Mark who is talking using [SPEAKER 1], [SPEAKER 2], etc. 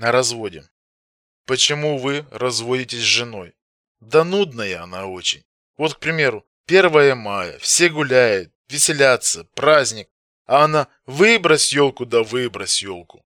[SPEAKER 1] На разводе. Почему вы разводитесь с женой? Да нудная она очень. Вот, к примеру, 1 мая, все гуляют, веселятся, праздник, а она выбрось елку да выбрось елку.